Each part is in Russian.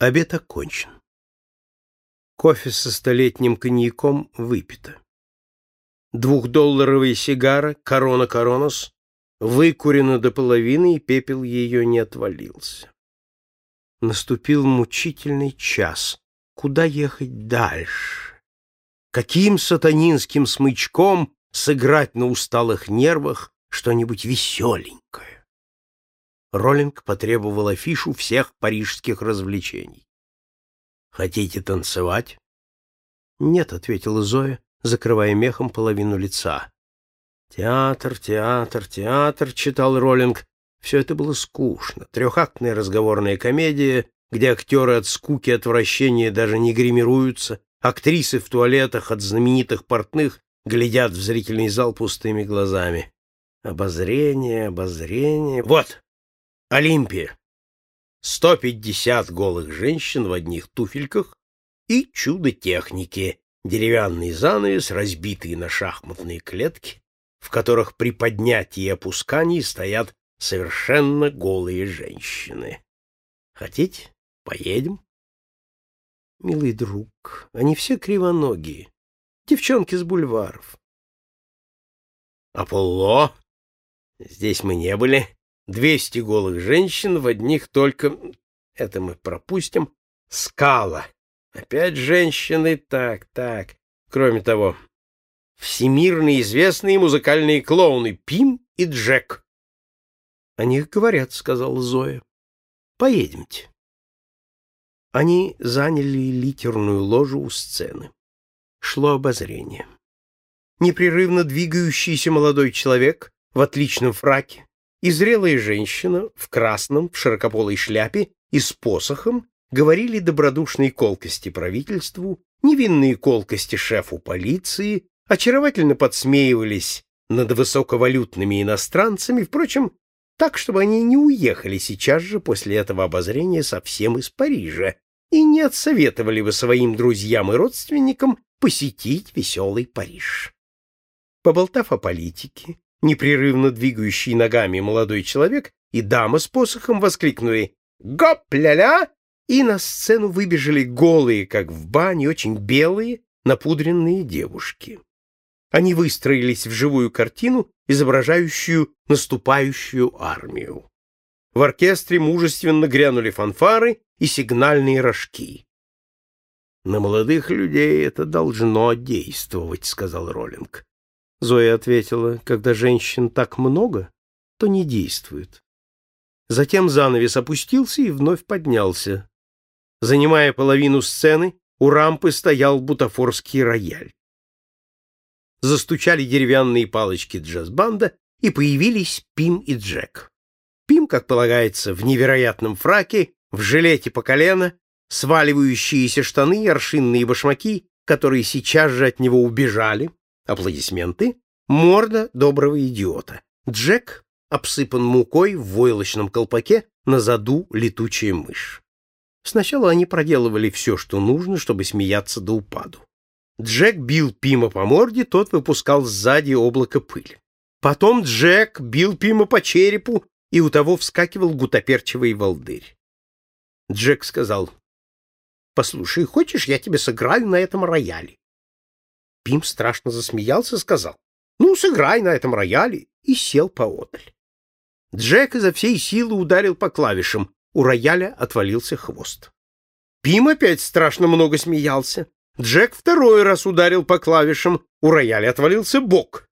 Обед окончен. Кофе со столетним коньяком выпито. Двухдолларовая сигара «Корона Коронос» выкурена до половины, и пепел ее не отвалился. Наступил мучительный час. Куда ехать дальше? Каким сатанинским смычком сыграть на усталых нервах что-нибудь веселенькое? Роллинг потребовал афишу всех парижских развлечений. «Хотите танцевать?» «Нет», — ответила Зоя, закрывая мехом половину лица. «Театр, театр, театр», — читал Роллинг. Все это было скучно. Трехактная разговорная комедия, где актеры от скуки и отвращения даже не гримируются, актрисы в туалетах от знаменитых портных глядят в зрительный зал пустыми глазами. Обозрение, обозрение. Вот! Олимпия! Сто пятьдесят голых женщин в одних туфельках и чудо техники, деревянный занавес, разбитые на шахматные клетки, в которых при поднятии и опускании стоят совершенно голые женщины. Хотите, поедем? Милый друг, они все кривоногие, девчонки с бульваров. Аполло? Здесь мы не были. Двести голых женщин в одних только... Это мы пропустим. Скала. Опять женщины. Так, так. Кроме того, всемирно известные музыкальные клоуны Пим и Джек. — О них говорят, — сказала Зоя. — Поедемте. Они заняли литерную ложу у сцены. Шло обозрение. Непрерывно двигающийся молодой человек в отличном фраке и зрелая женщина в красном, в широкополой шляпе и с посохом говорили добродушные колкости правительству, невинные колкости шефу полиции, очаровательно подсмеивались над высоковалютными иностранцами, впрочем, так, чтобы они не уехали сейчас же после этого обозрения совсем из Парижа и не отсоветовали бы своим друзьям и родственникам посетить веселый Париж. Поболтав о политике, непрерывно двигающий ногами молодой человек и дама с посохом воскликнули «Гоп-ля-ля!» и на сцену выбежали голые, как в бане, очень белые, напудренные девушки. Они выстроились в живую картину, изображающую наступающую армию. В оркестре мужественно грянули фанфары и сигнальные рожки. «На молодых людей это должно действовать», — сказал Роллинг. Зоя ответила, «Когда женщин так много, то не действует». Затем занавес опустился и вновь поднялся. Занимая половину сцены, у рампы стоял бутафорский рояль застучали деревянные палочки джаз-банда, и появились Пим и Джек. Пим, как полагается, в невероятном фраке, в жилете по колено, сваливающиеся штаны и аршинные башмаки, которые сейчас же от него убежали, аплодисменты, морда доброго идиота. Джек обсыпан мукой в войлочном колпаке, на заду летучая мышь. Сначала они проделывали все, что нужно, чтобы смеяться до упаду. Джек бил Пима по морде, тот выпускал сзади облако пыли. Потом Джек бил Пима по черепу, и у того вскакивал гутоперчивый волдырь. Джек сказал, «Послушай, хочешь, я тебе сыграю на этом рояле?» Пим страшно засмеялся, сказал, «Ну, сыграй на этом рояле», и сел поодаль. Джек изо всей силы ударил по клавишам, у рояля отвалился хвост. Пим опять страшно много смеялся. Джек второй раз ударил по клавишам, у рояля отвалился бок.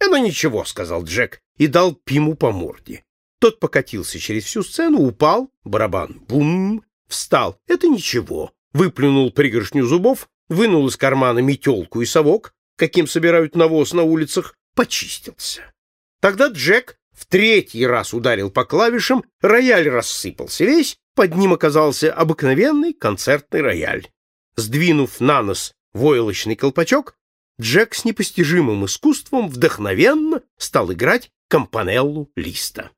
«Это ничего», — сказал Джек и дал Пиму по морде. Тот покатился через всю сцену, упал, барабан бум, встал. «Это ничего», выплюнул пригоршню зубов, вынул из кармана метелку и совок, каким собирают навоз на улицах, почистился. Тогда Джек в третий раз ударил по клавишам, рояль рассыпался весь, под ним оказался обыкновенный концертный рояль. Сдвинув на нос войлочный колпачок, Джек с непостижимым искусством вдохновенно стал играть компанеллу Листа.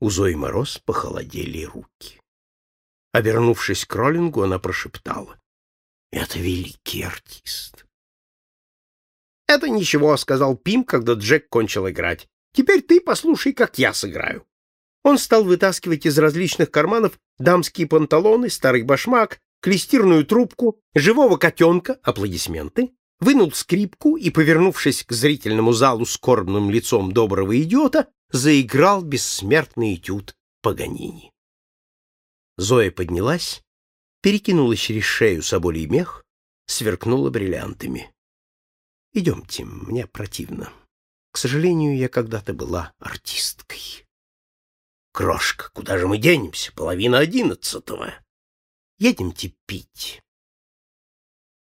У Зои Мороз похолодели руки. Обернувшись к Роллингу, она прошептала. — Это великий артист. — Это ничего, — сказал Пим, когда Джек кончил играть. — Теперь ты послушай, как я сыграю. Он стал вытаскивать из различных карманов дамские панталоны, старый башмак, клестирную трубку, живого котенка, аплодисменты, вынул скрипку и, повернувшись к зрительному залу скорбным лицом доброго идиота, заиграл бессмертный этюд Паганини. Зоя поднялась, перекинула через шею соболий мех, сверкнула бриллиантами. «Идемте, мне противно. К сожалению, я когда-то была артисткой». «Крошка, куда же мы денемся? Половина одиннадцатого». «Едемте пить».